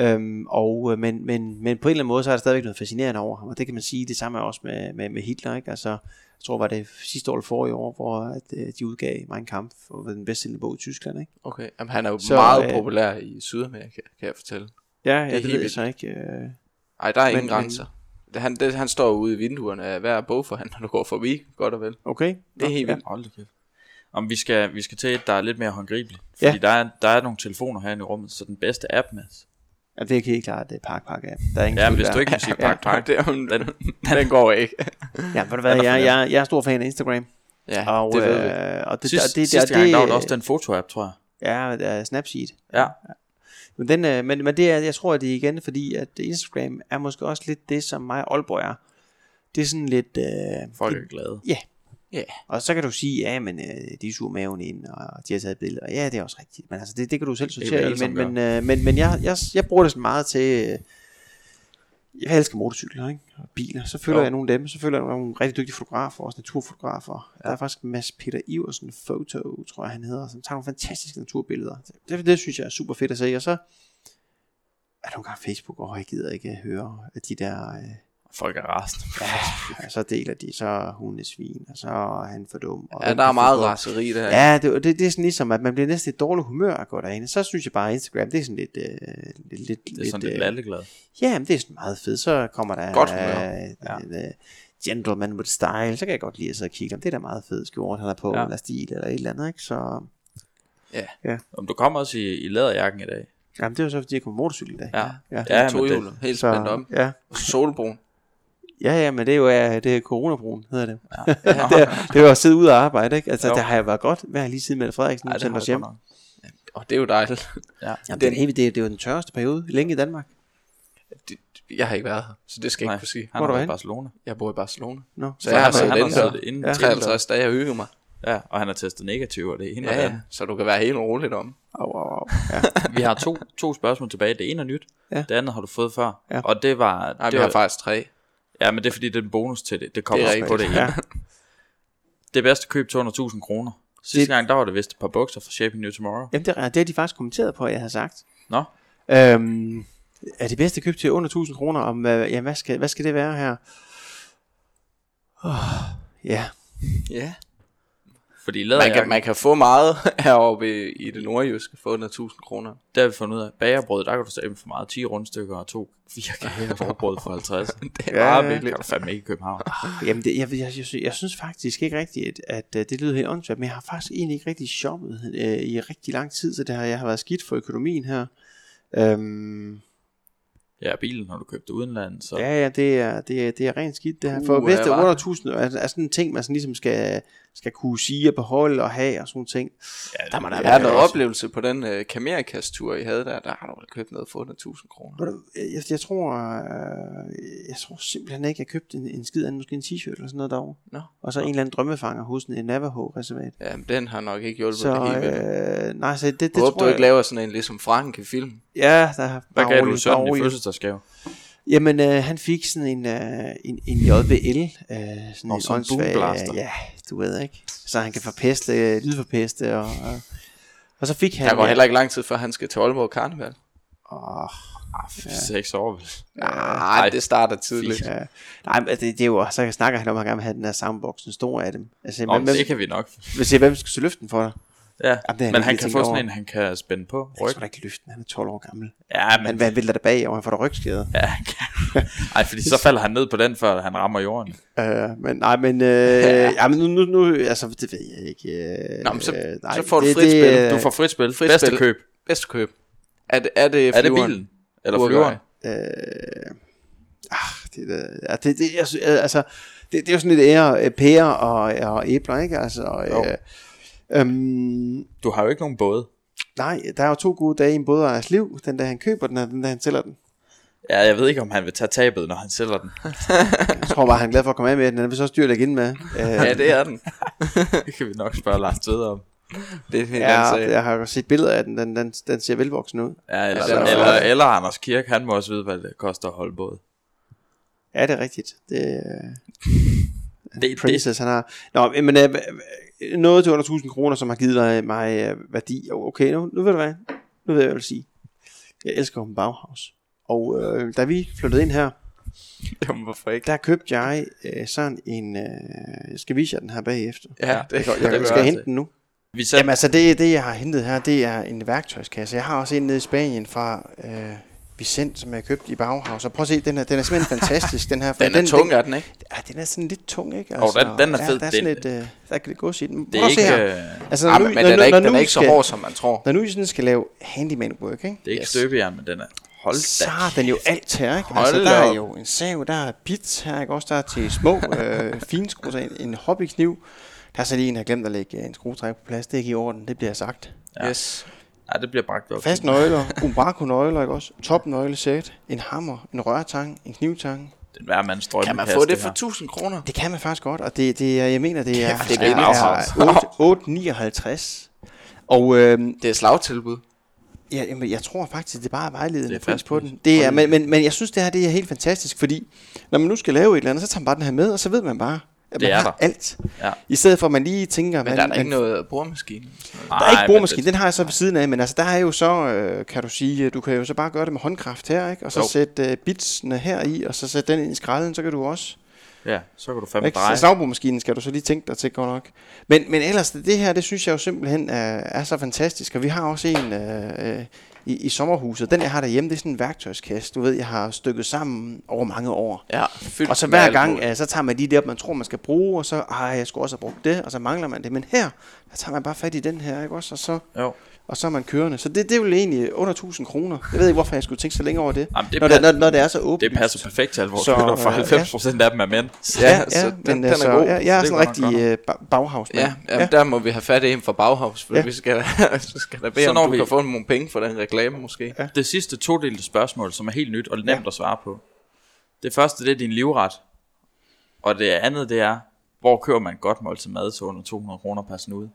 Øhm, og, øh, men, men, men på en eller anden måde, så er der stadigvæk noget fascinerende over ham, og det kan man sige, det samme er også med, med, med Hitler, ikke? Altså, jeg tror, var det sidste år eller forrige år, hvor at, øh, de udgav Mein Kampf, og var den bedst sælgende bog i Tyskland, ikke? Okay, Jamen, han er jo Så, meget øh, populær i Sydamerika, kan jeg fortælle. Ja, ja det, helt det ved jeg så ikke. Øh, Ej, der er ingen Men- grænser. Det, han, det, han står ude i vinduerne af hver bogforhandler, du går forbi, godt og vel. okay. Det er helt vildt. Hold da kæft. Om vi skal, vi skal til et, der er lidt mere håndgribeligt. Fordi Ja. der, er, der er nogle telefoner herinde i rummet, så den bedste app, Mads. Ja, det er helt klart, det er Park Park app. Der er ingen Ja, hvis du ikke må sige Ja. pak. Det er, jo- den, den går ikke. Ja, ved du hvad, Den er jeg, jeg, jeg er stor fan af Instagram. Ja, og, det ved vi. øh, og det, Sidste, og det, sidste gang, der var der også den foto-app, tror jeg. Ja, det er Snapseed. Ja. Men, den, øh, men, men det er, jeg tror, at det er igen, fordi at Instagram er måske også lidt det, som mig og Aalborg er. Det er sådan lidt... Øh, Folk er glade. Ja. Ja. Og så kan du sige, ja, men øh, de suger maven ind, og de har taget billeder. Ja, det er også rigtigt. Men altså, det, det kan du selv er sortere i. Men, men, øh, men, men jeg, jeg, jeg bruger det sådan meget til... Øh, jeg elsker motorcykler, ikke? Og biler. Så følger Jo. jeg nogle af dem. Så følger jeg nogle rigtig dygtige fotografer, også naturfotografer. Ja. Der er faktisk Mads Peter Iversen Photo, tror jeg han hedder, som tager nogle fantastiske naturbilleder. Det, det synes jeg er super fedt at se. Og så er der nogle gange Facebook, og jeg gider ikke høre de der... Øh, Folk er rasende. ja, så deler de, så er hun et svin, og så er han for dum. Og Ja, der er meget på- raseri der. Ja, det, det, det er sådan ligesom, at man bliver næsten i dårligt humør at gå derinde. Så synes jeg bare, at Instagram, det er sådan lidt... Øh, lidt, lidt Det er sådan lidt øh, lalleglad. Ja, men det er sådan meget fedt. Så kommer der... Godt humør. øh, en, øh, gentleman with style, så kan jeg godt lide at sidde og kigge. om Det er da meget fedt skjort, han er på, Ja. ja. eller stil, eller et eller andet, ikke? Så, Om du kommer også i, i læderjakken i dag. jamen, det er jo så, fordi jeg kommer motorcykel i dag. Ja. ja. Ja, Ja, men to det- helt spændt om. ja. Solbrun. Ja, ja, men det er jo det er coronabruen, hedder det. Ja. det, er, det er jo at sidde ude og arbejde, ikke? Altså, Jo. det har jeg været godt hver lige siden Mette Frederiksen Ej, ja, det sendte os hjem. Og det er jo dejligt. Ja. Jamen, det, er, helt- det, er, det er jo den tørreste periode længe i Danmark. Det- Jeg har ikke været her, så det skal jeg Nej. ikke kunne sige. Han Hvor er du i? Barcelona. Jeg bor i Barcelona. Nå, Så jeg har han, siddet inden Ja. ja. 53 dage og hygget mig. ja, og han har testet negativ, og det ene Ja, ja, så du kan være helt roligt om. Au, au, au. Ja. Vi har to, to spørgsmål tilbage. Det ene er nyt. Ja. Det andet har du fået før. Ja. Og det var... Nej, det vi var har faktisk tre. Ja, men det er fordi, det er en bonus til det. Det kommer Det på det ene. Ja. Det bedste køb til under 1000 kroner. Sidste Det- gang, der var det vist et par bukser fra Shaping New Tomorrow. Jamen, det, er- det har de faktisk kommenteret på, at jeg har sagt. Nå, Øhm, er det bedste køb til under 1000 kroner? Om, øh, ja, hvad skal, hvad skal det være her? Oh, ja, Ja. Fordi Man kan, man kan få meget heroppe i, i det nordjyske for under 1000 kroner. der har vi fundet ud af, bagerbrød, der kan du stemme for meget 10 rundstykker og to fire kager råbrød for 50. det Det er Ja, meget billigt. kan du fandme ikke i København. jamen det, jeg, jeg, jeg, jeg synes faktisk ikke rigtigt, at, at, at det lyder helt åndssvagt, men jeg har faktisk egentlig ikke rigtig shoppet øh, i rigtig lang tid, så det har, jeg har været skidt for økonomien her. Øhm, Ja, bilen har du købt udenlands, så ja, ja, det er, det er, det er rent skidt det her. For Uh, bedste ja, hva? 8.000 er, er sådan en ting, man sådan ligesom skal, skal kunne sige og beholde og have og sådan ting. ja, Der må der Jeg være noget også- oplevelse på den uh, Kamerikast-tur, I havde der. Der har du vel købt noget for under 1000 kroner. Du, Jeg, jeg, tror, øh, jeg tror simpelthen ikke, jeg købte en, en skid anden, måske en t-shirt eller sådan noget derovre. Nå. Og så en eller anden drømmefanger hos en Navajo-reservat. Ja, men den har nok ikke hjulpet Så det vildt. øh, nej, så det, det Jeg håber, tror du jeg... ikke laver sådan en ligesom Franke-film. Ja, der er Hvad gav du sådan i fødselsdagsgave? Jamen, øh, han fik sådan en, øh, en, en JBL, øh, sådan Og en sådan åndssvag, boomblaster. ja, du ved ikke, så han kan forpeste, lydforpeste, og, og, og så fik han... Der går ja, heller ikke lang tid, før han skal til Aalborg Karneval. Åh, Ah, seks år vel. Nej, det starter tidligt. ja. Nej, men det, det er jo, så snakker han om, at han gerne vil have den her soundbox, den store af dem. Altså, Nå, hvem, det kan vi nok. hvis jeg, hvem skal så løfte den for dig? Ja, Jamen, det men han kan få sådan over. en, han kan spænde på skal ryggen. da ikke løfte den, han er 12 år gammel. Ja, men... Men hvad vil der der bag, og han får der rygskade? Ja, han kan. Ej, fordi så falder han ned på den, før han rammer jorden. Øh, men nej, men, øh, ja, men nu, nu, nu, altså, det ved jeg ikke. Øh, Nå, men så- øh, så får du frit spil. Du får frit spil. Frit Bedste spil. køb. Bedste køb. Er det, er det Er det bilen? Eller flyveren? Øh, ah, det, det, ja, det, det, jeg, øh, altså, det, det er jo sådan lidt ære, pærer og, og æbler, ikke? Altså, Jo. øh, øhm, Du har jo ikke nogen både. nej, der er jo to gode dage i en bådejers liv. Den der han køber den, og den der han sælger den. Ja, jeg ved ikke, om han vil tage tabet, når han sælger den. Jeg tror bare, han er glad for at komme af med den. Den er også dyrt at igen med. Ja, det er den. Det kan vi nok spørge Lars Tvede om. Det er ja, jeg har set billeder af den. Den, den, den ser velvoksen ud. Ja, eller, er eller, flot. eller Anders Kirk, han må også vide, hvad det koster at holde båd. Ja, det er rigtigt. Det, øh, Det, det, Princess, han har... Nå, men øh, noget til under 1000 kroner, som har givet mig øh, værdi. Okay, nu, nu ved du hvad. Nu ved jeg, hvad jeg vil sige. Jeg elsker Open Bauhaus. Og øh, da vi flyttede ind her, Jamen, hvorfor ikke? der købte jeg øh, sådan en... Øh, jeg skal vise jer den her bagefter. Ja, det, Jeg, det, jeg, jeg skal hente også. den nu. vi selv, Jamen altså, det, det jeg har hentet her, det er en værktøjskasse. Jeg har også en nede i Spanien fra øh, Vicent, som jeg købte i Bauhaus. Og prøv at se, den er, den er simpelthen fantastisk, den her. for den er tung, er den ikke? Ja, den er sådan lidt tung, ikke? den- den er ja, fed. Der er Den- sådan lidt, øh, der kan det gå sig. det er ikke, øh, Altså, Ja, når men, nu- men når- den er ikke, når den er ikke så hård, som man tror. Når nu I sådan skal lave handyman work, ikke? det er ikke Yes. støbejern, men den er... Hold så da. har den jo alt her, ikke? Hold altså, der er jo en sav, der er bits her, ikke? Også der er til små øh, finskruer, en, en hobbykniv. Der er så lige en, der har glemt at lægge en skruetræk på plads. Det er ikke i orden, det bliver sagt. Ja. Yes. Ja, det bliver bragt op. Fast nøgler, Umbraco-nøgler, ikke også? Topnøglesæt, en hammer, en rørtang, en knivtang. Den hver mands drømme Kan man få det for 1000 kroner? Det kan man faktisk godt, og det, det er, jeg mener, det er, Kæft, det er er, billigt. er 8, 8,59. Og øhm, Det er slagtilbud. Ja, jamen, jeg tror faktisk, det er bare vejledende Det er pris på den. Det er, men, men, men jeg synes, det her det er helt fantastisk, fordi når man nu skal lave et eller andet, så tager man bare den her med, og så ved man bare, at Det man er har der. alt. Ja. I stedet for, at man lige tænker, Men man, der er der ikke man, noget boremaskine. der er ikke boremaskine, den har jeg så ved siden af, men altså der er jo så, øh, kan du sige, du kan jo så bare gøre det med håndkraft her, ikke? og så Jo. sætte øh, bitsene her i, og så sætte den ind i skralden, så kan du også. Ja, så kan du fandme Ikke? dreje. Så slagboremaskinen skal du så lige tænke dig til godt nok. Men, men ellers, det her, det synes jeg jo simpelthen er, er så fantastisk. Og vi har også en øh, øh, i, i sommerhuset. Den, jeg har derhjemme, det er sådan en værktøjskasse. Du ved, jeg har stykket sammen over mange år. Ja, Og så hver gang, øh, så tager man lige det op, man tror, man skal bruge, og så, ej, jeg skulle også have brugt det, og så mangler man det. Men her, der tager man bare fat i den her, ikke også? Og så, Jo. Og så er man kørende. Så det, det er jo egentlig under 1000 kroner. Jeg ved ikke, hvorfor jeg skulle tænke så længe over det. Jamen, det, når, det når, når det er så åbent. det passer perfekt til Så, lyttere, for øh, 90 procent af dem er mænd. Ja, Ja, så ja, den- men den er så, god. Jeg, jeg er sådan nok rigtig øh, ba- baghavs Ja, ja, der må vi have fat i en fra Bauhaus, for Ja. ja. vi skal, så skal der bede Så om, når du vi- kan få nogle penge for den reklame måske. Ja. Det sidste todelte spørgsmål, som er helt nyt og nemt Ja. at svare på. Det første, det er din livret. Og det andet, det er, hvor køber man godt måltid mad til under 200 kroner per snude?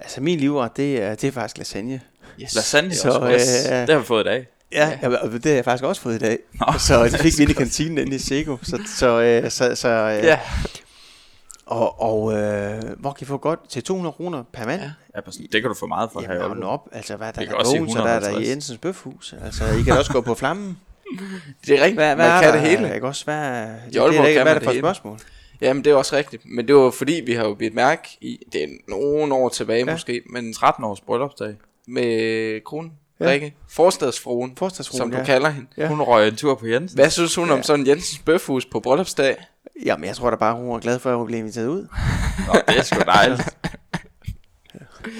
Altså min livret, det er, det er faktisk lasagne. Yes. Lasagne Så, også. Øh, det har vi fået i dag. Ja, ja. og det har jeg faktisk også fået i dag. Nå. Så det fik vi inde i kantinen inde i Sego. Så, så, øh, så, så øh, Ja, Og, og øh, hvor kan I få godt til 200 kroner per mand? Ja. Det kan du få meget for her i Jamen, nu Aalborg. op. Altså, hvad er der der sige Bogen, så der er der i 150. Jensens Bøfhus. Altså, I kan også gå på flammen. det er rigtigt. Hvad, hvad Man er kan der? det hele. Ikke også, hvad, det, det, er, kan hvad er det for det et hele. spørgsmål? Jamen, det er også rigtigt. Men det var fordi, vi har jo bidt mærke i, det er nogle år tilbage Ja. måske, men 13 års bryllupsdag. med kronen, Ja. ja. Rikke, forstadsfruen, Forstadsfruen, som du ja. kalder hende. Ja. Hun røg en tur på Jensen. Hvad synes hun Ja. om sådan Jensens Bøfhus på bryllupsdag? Jamen, jeg tror da bare, hun var glad for, at hun blev inviteret ud. Nå, det er sgu dejligt.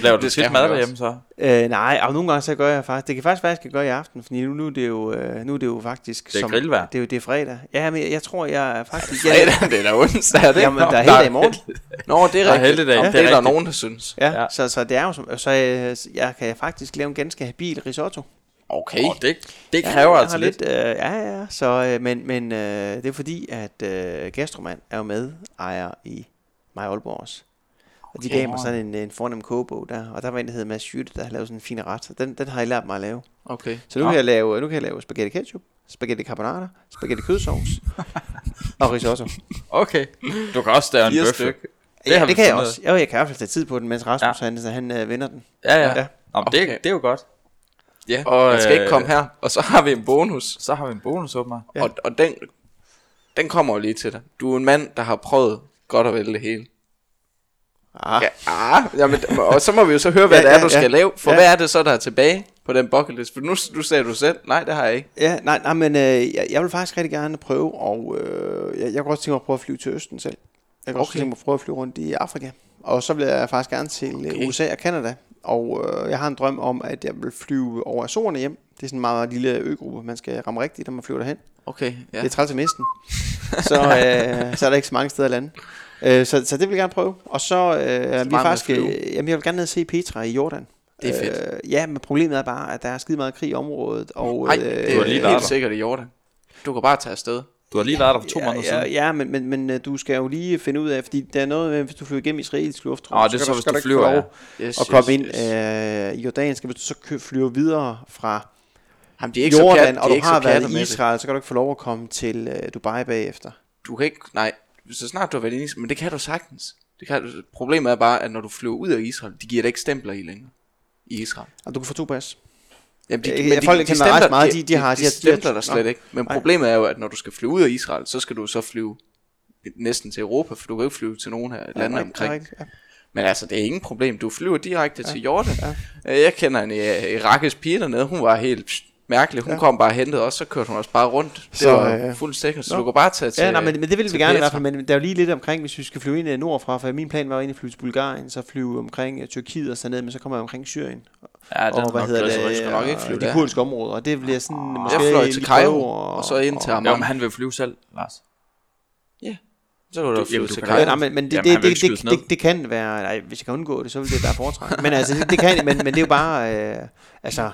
Laver du Det hun mad derhjemme så? Øh, nej, og nogle gange så gør jeg faktisk. Det kan faktisk være, jeg skal gøre i aften, fordi nu, nu, er, det jo, øh, nu er det jo faktisk... Det er grillvejr. Det er jo det er fredag. Ja, men jeg, jeg tror, jeg er faktisk... Fredag, det er da onsdag, er det? Jamen, der er heldig i morgen. Nå, det er Der er Nå, det er er der nogen, der synes. Ja, Ja. ja. Så, så det er jo som, så jeg, jeg kan faktisk lave en ganske habil risotto. Okay. Åh, det, det kræver jeg altså har lidt. Øh, ja, ja, så, øh, men, men øh, det er fordi, at øh, Gastromand er jo med ejer i mig Aalborg også. Og de Okay. gav mig sådan en, en fornem kogebog der, og der var en, der hed Mads Jytte, der har lavet sådan en fin ret. Den, den har jeg lært mig at lave. Okay. Så nu, Nå. kan jeg lave, nu kan jeg lave spaghetti ketchup, spaghetti carbonara, spaghetti kødsovs og risotto. Okay. Du kan også stave en Fire bøf. stykker. Det ja, det kan jeg også. Jo, jeg kan i hvert fald tage tid på den, mens Rasmus ja. han, så han øh, vinder den. Ja, ja. Ja. ja. Nå, men det, Okay. det er jo godt. Ja. Og man skal ikke øh, komme her. Og så har vi en bonus. Så har vi en bonus, åbenbart. Ja. Ja. Og, og den, den kommer jo lige til dig. Du er en mand, der har prøvet godt og vel det hele. Ah. Ja, ah, jamen, og så må vi jo så høre, hvad Ja, ja, det er, ja, du skal ja. lave. For Ja. ja. hvad er det så, der er tilbage på den bucket list? For nu du sagde du selv, nej, det har jeg ikke. Ja, nej, nej men øh, jeg, jeg vil faktisk rigtig gerne prøve, og øh, jeg, jeg kunne også tænke mig at prøve at flyve til Østen selv. Jeg kunne okay. også tænke mig at prøve at flyve rundt i Afrika. Og så vil jeg faktisk gerne til okay. Okay. USA og Canada. Og øh, jeg har en drøm om, at jeg vil flyve over Azorerne hjem. Det er sådan en meget, meget lille øgruppe, man skal ramme rigtigt, når man flyver derhen. Okay, Ja. ja. Det er træls at miste den. så, øh, så er der ikke så mange steder at lande. Øh, så, så det vil jeg gerne prøve. Og så øh, vi med at faktisk, øh, jamen, jeg vil gerne ned og se Petra i Jordan. Det er fedt. Øh, ja, men problemet er bare, at der er skide meget krig i området. Og, Nej, øh, det du er helt der. sikkert i Jordan. Du kan bare tage afsted. Du har lige været der for to ja, måneder ja, siden. Ja, men, men, men øh, du skal jo lige finde ud af, fordi der er noget med, hvis du flyver igennem israelsk luftrum, Åh, det er så, skal hvis skal du ikke flyver, lov Yes, at komme yes, ind yes. øh, i Jordan. Skal, hvis du så flyver videre fra Jamen, de er ikke så Jordan, pjat, de og er du så har været i med det. Israel, så kan du ikke få lov at komme til øh, Dubai bagefter. Du kan ikke, nej, så snart du har været i men det kan du sagtens. Det kan, problemet er bare, at når du flyver ud af Israel, de giver dig ikke stempler i længere. I Israel. Og du kan få to pas. Jamen, Øh, jeg- folk kender ret meget, de- de har- de, de har- de stempler de har- dig slet Nå. ikke. Men problemet er jo, at når du skal flyve ud af Israel, så skal du så flyve næsten til Europa, for du kan ikke flyve til nogen af landene Ja, omkring. rigtigt, ja. Men altså, det er ingen problem. Du flyver direkte Ja. til Jordan. Ja. Øh, Jeg kender en øh, irakisk pige dernede. Hun var helt pst, mærkelig. Hun Ja. ja. kom bare og hentede os, så kørte hun os bare rundt. Det Så, så, var øh, øh, fuldt sikkert, så nå. du kan bare tage til Ja, nej, men, men det vil vi gerne i hvert fald, men der er jo lige lidt omkring, hvis vi skal flyve ind øh, nordfra, for min plan var jo egentlig at flyve til Bulgarien, så flyve omkring uh, Tyrkiet og så ned, men så kommer jeg omkring Syrien, Ja, den og hvad nok hedder glad det, du skal nok ikke flyve og de kurdiske områder, og det bliver sådan, måske Jeg fløj til Cairo, prøve og så ind til Amman. men han vil flyve selv, Lars. Så kan du Du- flyve jamen, du til. Ja, nej, men, men det, Jamen, det, det, det, det, det, kan være, nej, hvis jeg kan undgå det, så vil det være foretrækket. men altså, det, det kan, men, men det er jo bare, øh, altså, øh,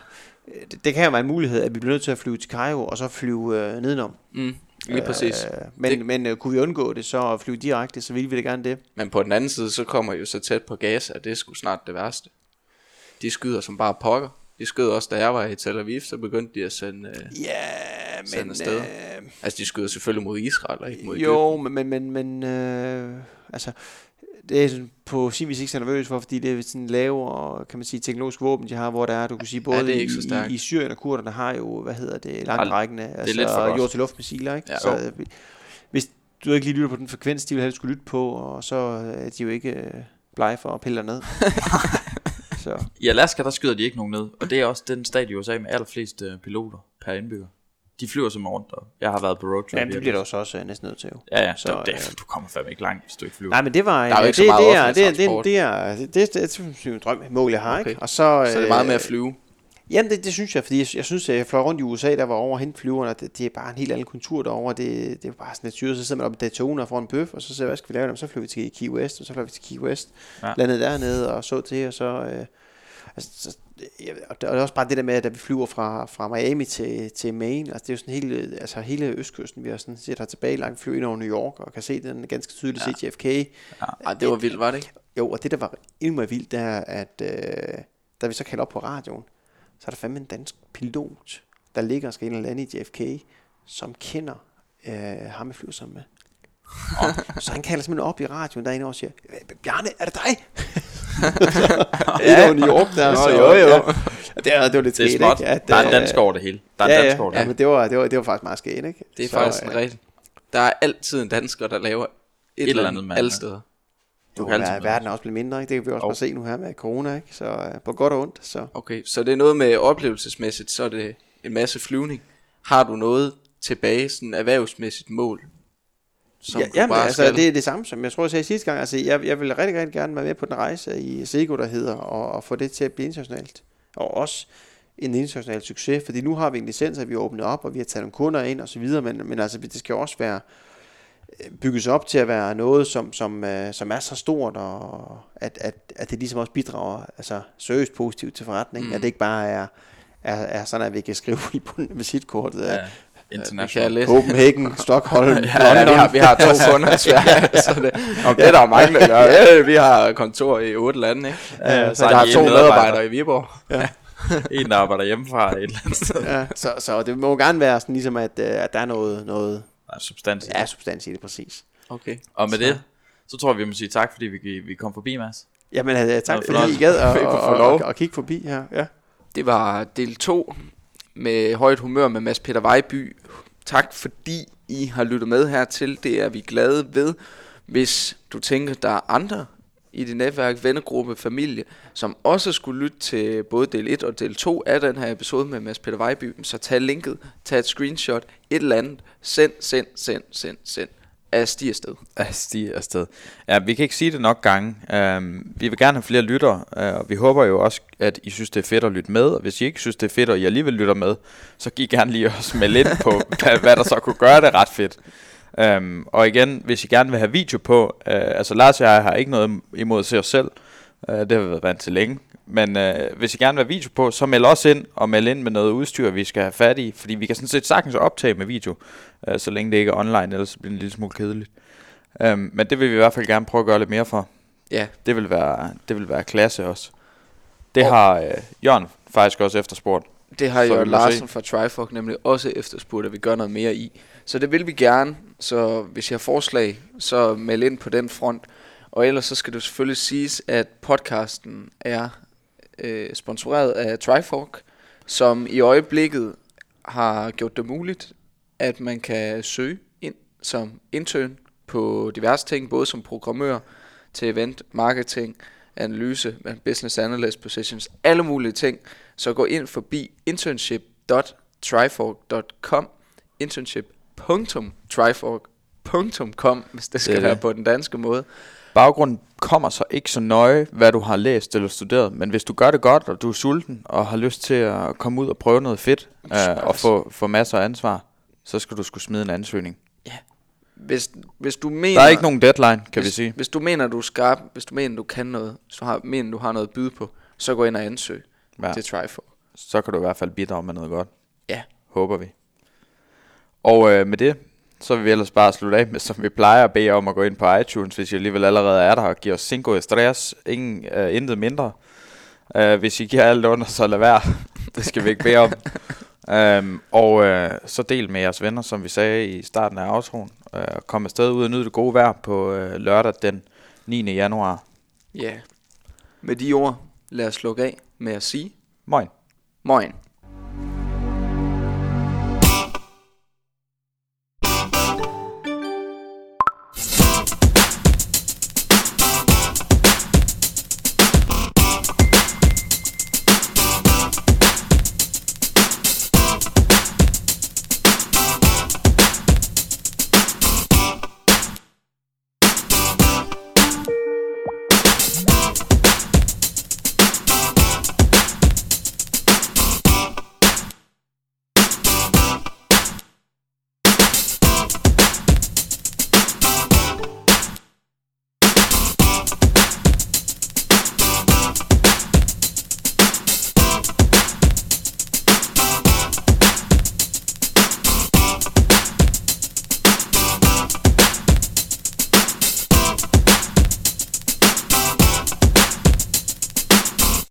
det, det kan jo være en mulighed, at vi bliver nødt til at flyve til Cairo, og så flyve øh, nedenom. Mm, lige præcis. Øh, men Det- men øh, kunne vi undgå det, så at flyve direkte, så ville vi da gerne det. Men på den anden side, så kommer I jo så tæt på Gaza, at det er sgu snart det værste. De skyder som bare pokker. De skød også, da jeg var i Tel Aviv, så begyndte de at sende... Øh, Ja, Send men... afsted. Øh, altså, de skyder selvfølgelig mod Israel, og ikke mod Egypten. jo, men, men, men, men øh, altså, det er sådan på sin vis ikke så nervøs for, fordi det er sådan lavere, kan man sige, teknologisk våben, de har, hvor der er, du kan sige, både det er ikke så i, stærkt. i, i Syrien og kurderne har jo, hvad hedder det, langtrækkende, altså lidt for godt. jord-til-luft-missiler, ikke? Ja. Så, øh, hvis du ikke lige lytter på den frekvens, de vil helst skulle lytte på, og så er de jo ikke øh, blege for at pille ned. så, I Alaska, der skyder de ikke nogen ned, og det er også den stat i USA med allerflest øh, piloter per indbygger. De flyver som rundt, og jeg har været på roadtrip. ja, i det bliver du Alaska. jo så også øh, næsten nødt til jo. Ja, ja, Så, det, øh, du kommer fandme ikke langt, hvis du ikke flyver. Nej, men det var Der er det, meget det, er, det, er, det, er, det, er, det, det, det, det, det er drøm, mål jeg har, Okay. ikke? Og så, Så er det meget øh, med at flyve. Jamen, det, det synes jeg, fordi jeg, jeg synes, at jeg fløj rundt i USA, der var over hen flyverne, og det, det, er bare en helt anden kultur derovre. Det, det er bare sådan lidt syret. Så sidder man oppe i Daytona og får en bøf, og så siger hvad skal vi lave dem? Så flyver vi til Key West, og så flyver vi til Key West. Ja. Landede dernede og så til, og så... Øh, altså, og det og er også bare det der med, at vi flyver fra, fra Miami til, til Maine, altså det er jo sådan hele, altså hele østkysten, vi har sådan set her tilbage langt flyve ind over New York, og kan se den ganske tydeligt ja. JFK. Ej, det var vildt, var det ikke? Jo, og det der var endnu mere vildt, det er, at øh, da vi så kalder op på radioen, så er der fandme en dansk pilot, der ligger og skal ind og lande i JFK, som kender øh, ham, jeg flyver sammen med. så han kalder simpelthen op i radioen derinde og siger, "Øh, Bjarne, er det dig? ja, det var New York der. Nå, så, jo, jo. Ja, det, er, det var lidt det er skægt, ikke? At, der er en dansker over det hele. Der er en ja, dansker over ja, det ja, hele. men det var, det, var, det var faktisk meget skægt, ikke? Det er Så, faktisk øh, rigtigt. Der er altid en dansker, der laver et, eller andet mand, alle ja. steder. Jo, kan altid verden er også blevet mindre, ikke? Det kan vi også Jo. bare se nu her med corona, ikke? Så øh, på godt og ondt, så... Okay, så det er noget med oplevelsesmæssigt, så er det en masse flyvning. Har du noget tilbage, sådan erhvervsmæssigt mål? Som ja, jamen, bare altså, skal? det er det samme, som jeg tror, jeg sagde sidste gang. Altså, jeg, jeg vil rigtig, rigtig gerne være med på den rejse i Sego, der hedder, og, og få det til at blive internationalt. Og også en international succes, fordi nu har vi en licens, at vi har åbnet op, og vi har taget nogle kunder ind og så videre, men, men altså, det skal jo også være øh, bygges op til at være noget, som, som, øh, som er så stort, og at, at, at det ligesom også bidrager altså, seriøst positivt til forretningen, mm. at det ikke bare er, er, er sådan, at vi kan skrive i af visitkortet, ja. Ja, kan international. lidt. Copenhagen, Stockholm, Ja, ja, vi har, vi har to kunder i Sverige, så det, om det er der er mange, der gør. Ja, vi har kontor i otte lande, ikke? Ja, så så der har er to medarbejdere i Viborg. en, der arbejder hjemmefra et eller andet sted. ja, så, så det må gerne være sådan ligesom, at, øh, at der er noget, noget Der er substans i det. ja, substans i det, præcis. Okay. Og med Så- det, så tror jeg, vi må sige tak, fordi vi, vi kom forbi, Mads. Jamen, øh, tak fordi I gad Vi at lov. og, og kigge forbi her. Ja. Det var del 2 med højt humør med Mads Peter Vejby. Tak fordi I har lyttet med hertil. Det er vi glade ved. Hvis du tænker, der er andre i dit netværk, vennegruppe, familie, som også skulle lytte til både del 1 og del 2 af den her episode med Mads Peter Vejby, så tag linket, tag et screenshot, et eller andet, send, send, send, send, send. Af stig afsted. at stige afsted. Ja, vi kan ikke sige det nok gange. Um, vi vil gerne have flere lyttere, uh, og vi håber jo også, at I synes, det er fedt at lytte med. Og hvis I ikke synes, det er fedt, og I alligevel lytter med, så giv gerne lige os med lidt på, hvad, hvad der så kunne gøre det ret fedt. Um, og igen, hvis I gerne vil have video på, uh, altså Lars og jeg har ikke noget imod at se os selv. Uh, det har vi været vant til længe. Men uh, hvis I gerne vil have video på, så meld os ind, og meld ind med noget udstyr, vi skal have fat i. Fordi vi kan sådan set sagtens optage med video, uh, så længe det ikke er online, ellers bliver det en lille smule kedeligt. Um, men det vil vi i hvert fald gerne prøve at gøre lidt mere for. Ja, Det vil være, det vil være klasse også. Det har øh, Jørgen faktisk også efterspurgt. Det har Jørgen Larsen se. fra Trifork nemlig også efterspurgt, at vi gør noget mere i. Så det vil vi gerne, så hvis I har forslag, så meld ind på den front. Og ellers så skal det selvfølgelig siges, at podcasten er øh, sponsoreret af Trifork, som i øjeblikket har gjort det muligt, at man kan søge ind som intern på diverse ting, både som programmør til event, marketing, analyse, business analyst positions, alle mulige ting. Så gå ind forbi internship.trifork.com internship.trifork.com hvis det skal Det være på den danske måde. Baggrunden kommer så ikke så nøje, hvad du har læst eller studeret, men hvis du gør det godt, og du er sulten, og har lyst til at komme ud og prøve noget fedt, øh, og få, få masser af ansvar, så skal du skulle smide en ansøgning. Hvis, hvis du mener, Der er ikke nogen deadline, kan hvis, vi sige. Hvis du mener, du er skarp, hvis du mener, du kan noget, hvis du har, mener, du har noget at byde på, så gå ind og ansøg Ja. ja. til Trifork. Så kan du i hvert fald bidrage med noget godt. Ja. Håber vi. Og øh, med det, så vil vi ellers bare slutte af med, som vi plejer at bede om at gå ind på iTunes, hvis I alligevel allerede er der, og giver os 5 estrellas, ingen, øh, intet mindre. Øh, hvis I giver alt under, så lad være. det skal vi ikke bede om. Um, og øh, så del med jeres venner, som vi sagde i starten af outroen. Øh, kom afsted ud og nyde det gode vejr på øh, lørdag den 9. januar. Ja. Med de ord, lad os slukke af med at sige, Moin. moin.